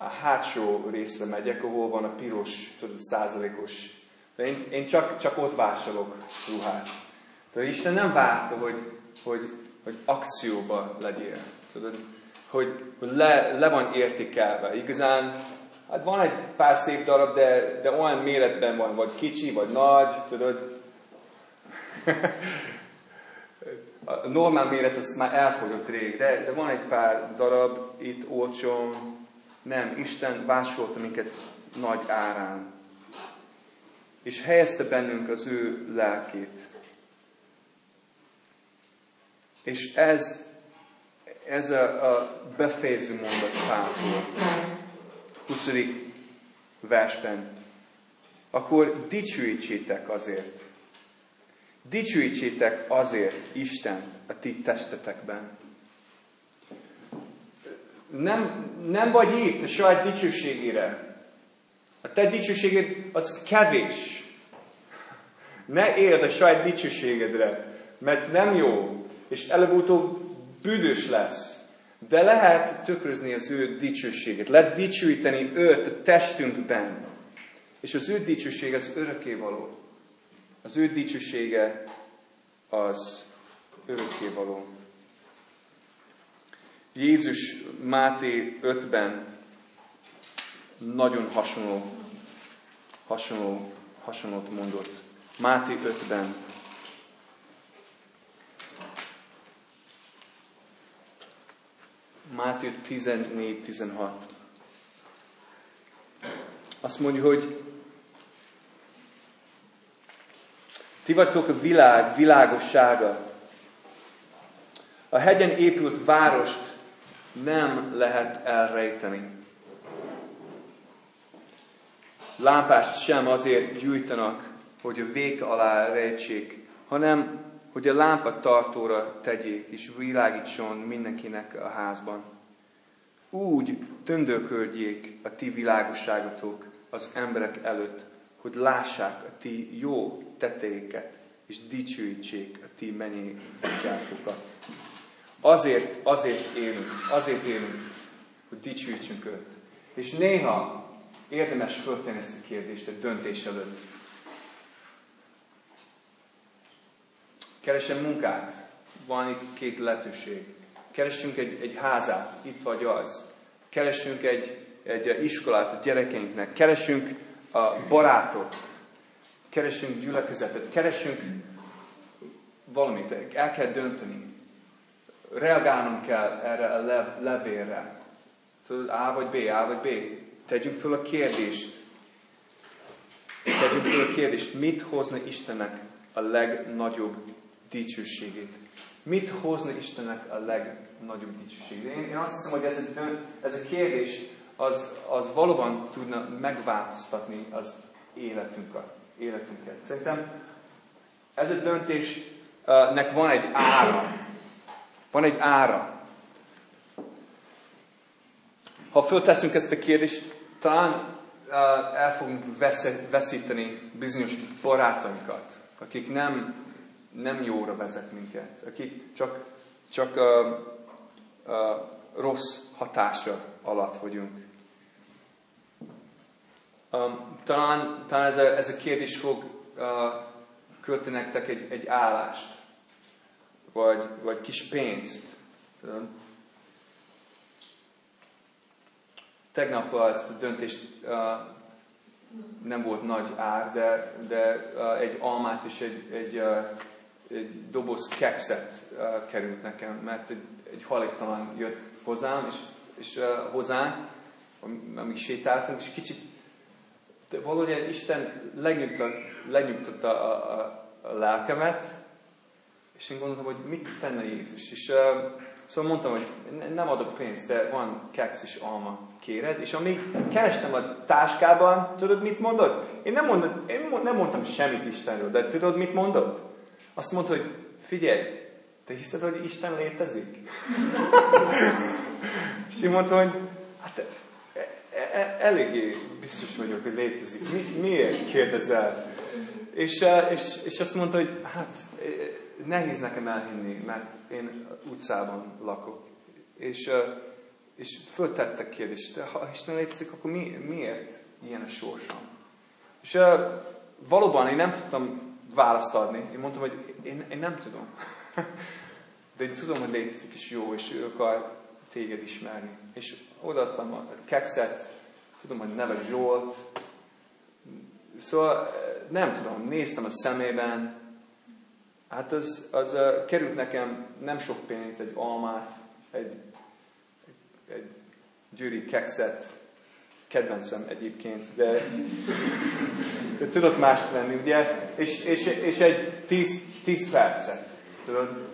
Speaker 1: a hátsó részre megyek, ahol van a piros, tudod, százalékos. De én, én csak, csak ott vásárolok ruhát. Tehát Isten nem várta, hogy, hogy, hogy akcióba legyél. Tudod, hogy, hogy le, le van értékelve. Igazán, hát van egy pár szép darab, de, de olyan méretben van, vagy kicsi, vagy nagy, tudod. a normál méret az már elfogyott rég, de, de van egy pár darab itt olcsó, nem, Isten vásolta minket nagy árán. És helyezte bennünk az ő lelkét. És ez, ez a, a befejező mondat Páltól. 20. versben. akkor dicsőítsétek azért. Dicsőítsétek azért Istent a ti testetekben. Nem, nem vagy itt a saját dicsőségére. A te dicsőséged az kevés. Ne éld a saját dicsőségedre, mert nem jó, és előbb-utóbb büdös lesz. De lehet tökrözni az ő dicsőséget, lehet dicsőíteni őt a testünkben. És az ő dicsőség az örökkévaló. Az ő dicsősége az örökkévaló. Jézus Máté 5-ben nagyon hasonló, hasonló, hasonlót mondott. Máté 5-ben Máté 14-16. Azt mondja, hogy ti vagytok a világ, világossága. A hegyen épült várost nem lehet elrejteni. Lámpást sem azért gyújtanak, hogy a vég alá rejtsék, hanem hogy a lámpa tartóra tegyék, és világítson mindenkinek a házban. Úgy tündöködjék a ti világosságotok az emberek előtt, hogy lássák a ti jó tetéket, és dicsőítsék a ti mennyi atyátokat. Azért, azért élünk, azért élünk, hogy dicsőítsünk őt. És néha érdemes föltenni ezt a kérdést egy döntés előtt. Keresem munkát, van itt két lehetőség. Keresünk egy, egy házát, itt vagy az. Keresünk egy, egy iskolát a gyerekeinknek. Keresünk a barátot. Keresünk gyülekezetet. Keresünk valamit. El kell dönteni. Reagálnunk kell erre a lev, levélre. Tudod, A vagy B, A vagy B. Tegyünk föl a kérdést. Tegyünk föl a kérdést, mit hozna Istennek a legnagyobb dicsőségét. Mit hozna Istennek a legnagyobb dicsőségét? Én, én azt hiszem, hogy ez a, ez a kérdés az, az valóban tudna megváltoztatni az életünket. életünket. Szerintem ez a döntésnek van egy ára. Van egy ára. Ha fölteszünk ezt a kérdést, talán el fogunk veszíteni bizonyos barátainkat, akik nem nem jóra vezet minket, akik csak, csak uh, uh, rossz hatása alatt vagyunk. Um, talán, talán ez, a, ez a kérdés fog uh, költeni nektek egy, egy állást, vagy, vagy kis pénzt. Tudom. Tegnap ezt a döntést uh, nem volt nagy ár, de, de uh, egy almát és egy, egy uh, egy doboz kekszet uh, került nekem, mert egy, egy hajléktalan jött hozzám, és, és uh, hozzánk, amíg sétáltunk, és kicsit de valahogy Isten lenyugtatta, lenyugtatta a, a, a lelkemet, és én gondoltam, hogy mit tenne Jézus. És uh, szóval mondtam, hogy nem adok pénzt, de van keksz és alma, kéred. És amíg kerestem a táskában, tudod, mit mondott? Én nem, mondom, én nem mondtam semmit Istenről, de tudod, mit mondott? Azt mondta, hogy figyelj, te hiszed, hogy Isten létezik? és én mondtam, hogy hát e, e, e, eléggé biztos vagyok, hogy létezik. Mi, miért kérdezel? És, és, és azt mondta, hogy hát nehéz nekem elhinni, mert én utcában lakok. És, és föltettek kérdést, de ha Isten létezik, akkor mi, miért ilyen a sorsom? És valóban én nem tudtam választ adni. Én mondtam, hogy én, én nem tudom. De én tudom, hogy létezik és jó, és ő akar téged ismerni. És odaadtam a kekszet, tudom, hogy neve Zsolt. Szóval nem tudom, néztem a szemében. Hát az, az uh, került nekem nem sok pénz, egy almát, egy, egy, egy gyűri kekszet, kedvencem egyébként, de, de tudok mást venni, ugye? És, és, és egy tíz, tíz percet, tudod?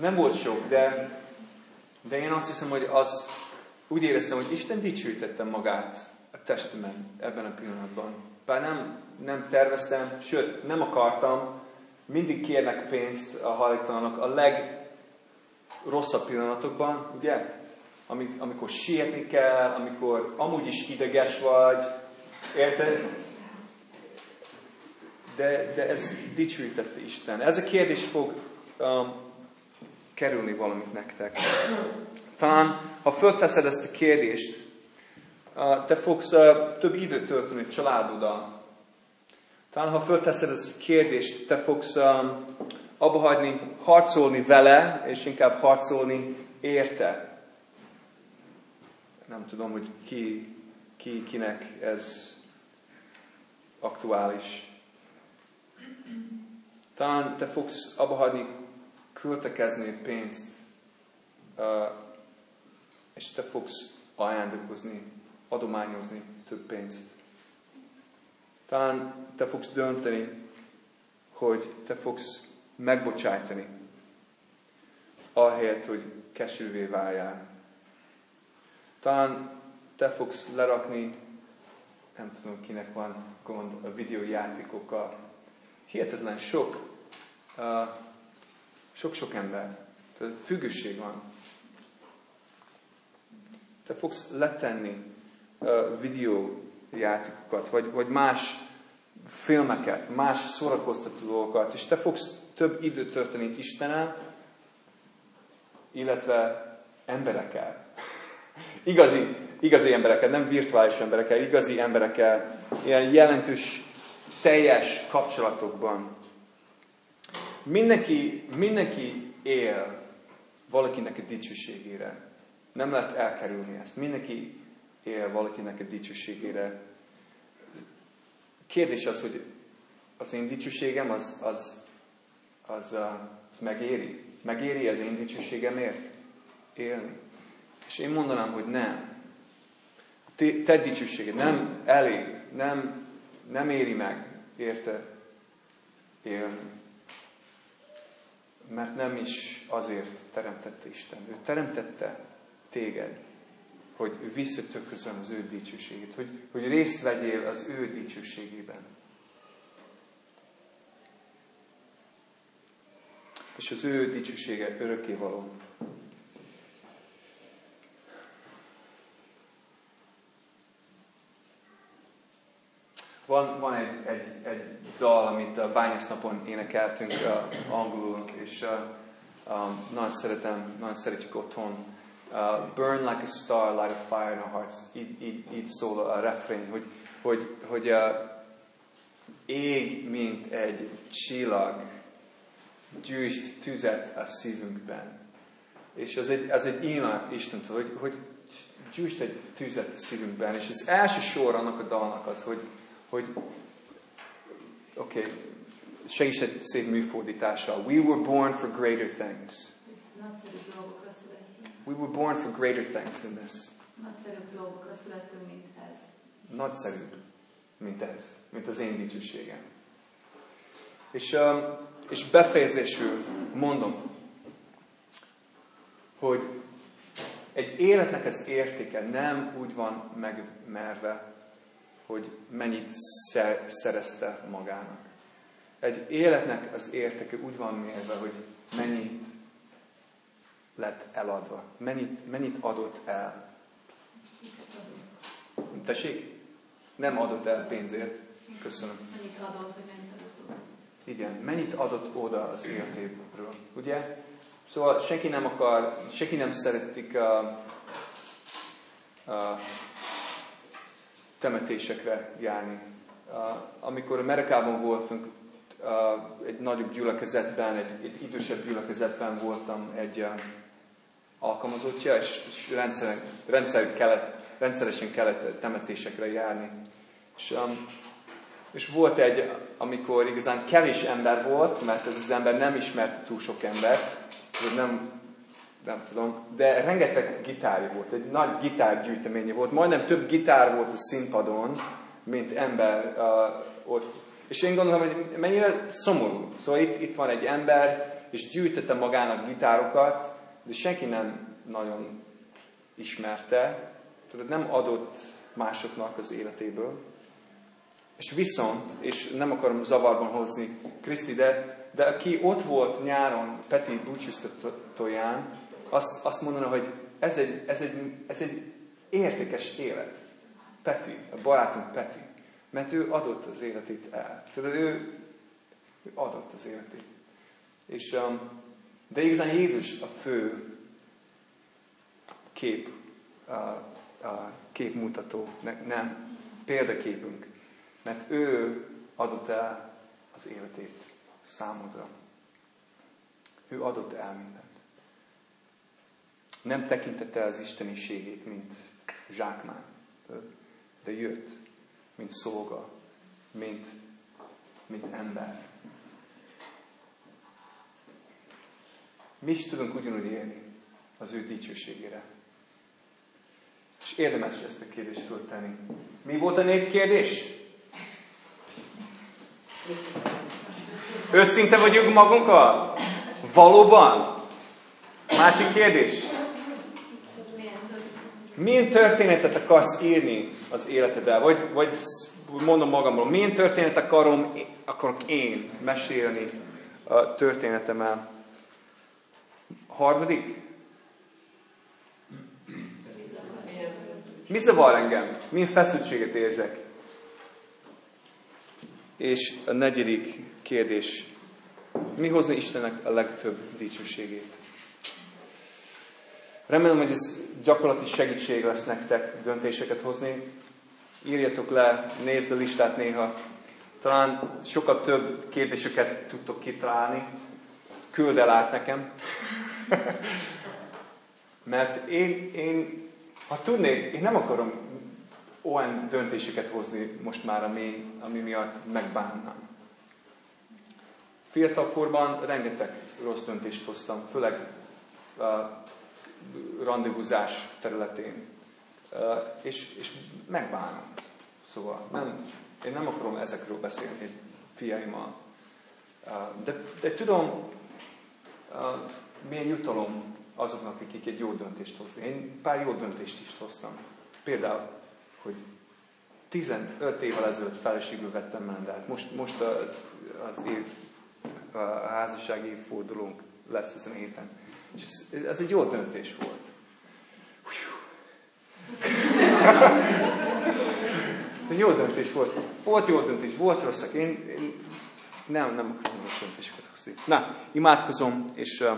Speaker 1: Nem volt sok, de, de én azt hiszem, hogy az, úgy éreztem, hogy Isten dicsőítette magát a testemen ebben a pillanatban. Bár nem, nem terveztem, sőt, nem akartam. Mindig kérnek pénzt a hajléktalanok a legrosszabb pillanatokban, ugye? amikor sírni kell, amikor amúgy is ideges vagy, érted? De, de ez dicsőítette Isten. Ez a kérdés fog um, kerülni valamit nektek. Talán, ha fölteszed ezt a kérdést, uh, te fogsz uh, több időt tölteni családoddal. Talán, ha fölteszed ezt a kérdést, te fogsz um, abba harcolni vele, és inkább harcolni érte. Nem tudom, hogy ki, ki kinek ez aktuális. Talán te fogsz abba hagyni költekezni pénzt, és te fogsz ajándékozni, adományozni több pénzt. Talán te fogsz dönteni, hogy te fogsz megbocsájtani, ahelyett, hogy kesővé váljál. Talán te fogsz lerakni, nem tudom kinek van gond a videójátékokkal. Hihetetlen sok, uh, sok-sok ember. Tehát függőség van. Te fogsz letenni uh, videójátékokat, vagy, vagy más filmeket, más szórakoztató dolgokat, és te fogsz több időt tölteni Istenel, illetve emberekkel. igazi, igazi emberekkel, nem virtuális emberekkel, igazi emberekkel, ilyen jelentős, teljes kapcsolatokban. Mindenki, mindenki él valakinek a dicsőségére. Nem lehet elkerülni ezt. Mindenki él valakinek a dicsőségére. Kérdés az, hogy az én dicsőségem az, az, az, az megéri? Megéri az én dicsőségemért élni? És én mondanám, hogy nem. Te, te dicsőséged nem elég, nem, nem éri meg, érte élni. Mert nem is azért teremtette Isten. Ő teremtette téged, hogy visszatöközön az ő dicsőségét, hogy, hogy részt vegyél az ő dicsőségében. És az ő dicsősége örökké való. Van, van egy, egy, egy dal, amit a bányásznapon énekeltünk uh, angolul, és uh, um, nagyon szeretem, nagyon szeretjük otthon. Uh, burn like a star, light a fire in our hearts. Így, így, így szól a refrén, hogy, hogy, hogy uh, ég, mint egy csillag, gyűjtsd tüzet a szívünkben. És ez egy, ez egy ima Istentől, hogy, hogy gyűjtsd egy tüzet a szívünkben. És az első sor annak a dalnak az, hogy, hogy oké, okay, segíts egy szép műfordítása. We were born for greater things. We were born for greater things than this.
Speaker 2: Nagyszerűbb dolgokra születtünk, mint ez.
Speaker 1: Nagyszerűbb, mint ez, mint az én dicsőségem. És, um, és befejezésül mondom, hogy egy életnek az értéke nem úgy van megmerve, hogy mennyit szerezte magának. Egy életnek az értéke úgy van mérve, hogy mennyit lett eladva, mennyit, mennyit adott el. Tessék? Nem adott el pénzért. Köszönöm.
Speaker 2: Mennyit adott, vagy mennyit adott oda?
Speaker 1: Igen, mennyit adott oda az életéből. Ugye? Szóval senki nem akar, senki nem szeretik a, a temetésekre járni. Amikor Amerikában voltunk, egy nagyobb gyülekezetben, egy, egy idősebb gyülekezetben voltam egy alkalmazottja, és rendszer, rendszer kellett, rendszeresen kellett temetésekre járni. És, um, és volt egy, amikor igazán kevés ember volt, mert ez az ember nem ismerte túl sok embert, vagy nem nem tudom, de rengeteg gitárja volt, egy nagy gitárgyűjteménye volt, majdnem több gitár volt a színpadon, mint ember uh, ott. És én gondolom, hogy mennyire szomorú. Szóval itt, itt van egy ember, és gyűjtette magának gitárokat, de senki nem nagyon ismerte, tehát nem adott másoknak az életéből. És viszont, és nem akarom zavarban hozni Kriszti, de, de aki ott volt nyáron Peti búcsúztatóján, azt, azt mondaná, hogy ez egy, ez, egy, ez egy értékes élet. Peti, a barátunk Peti. Mert ő adott az életét el. Tudod, ő, ő adott az életét. És, um, de igazán Jézus a fő kép, a, a képmutató, nem, példaképünk. Mert ő adott el az életét számodra. Ő adott el mindent. Nem tekintette az isteniségét, mint zsákmány, de jött, mint szolga, mint, mint ember. Mi is tudunk ugyanúgy élni az ő dicsőségére. És érdemes ezt a kérdést föltenni. Mi volt a négy kérdés? Őszinte vagyunk magunkkal? Valóban? Másik kérdés. Milyen történetet akarsz írni az életedel? Vagy, vagy mondom magamról, milyen történetet akarom, akarok én mesélni a történetemmel? Harmadik. Mi zavar engem? Milyen feszültséget érzek? És a negyedik kérdés. Mi hozna Istennek a legtöbb dicsőségét? Remélem, hogy ez gyakorlati segítség lesz nektek döntéseket hozni. Írjatok le, nézd a listát néha. Talán sokkal több kérdéseket tudtok kitalálni. Küld el át nekem. Mert én, én, ha tudnék, én nem akarom olyan döntéseket hozni most már, ami, ami miatt megbánnám. Fiatalkorban rengeteg rossz döntést hoztam, főleg uh, randevúzás területén. Uh, és, és megbánom. Szóval nem, én nem akarom ezekről beszélni fiaimmal. Uh, de, de tudom, uh, milyen jutalom azoknak, akik egy jó döntést hozni. Én pár jó döntést is hoztam. Például, hogy 15 évvel ezelőtt feleségül vettem mandát. Most, most az, az év, a házassági évfordulónk lesz ezen a héten. És ez, ez egy jó döntés volt. ez egy jó döntés volt. Volt jó döntés, volt rosszak. Én, én nem, nem akarom rossz döntéseket hozni. Na, imádkozom, és uh,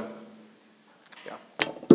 Speaker 1: Grazie.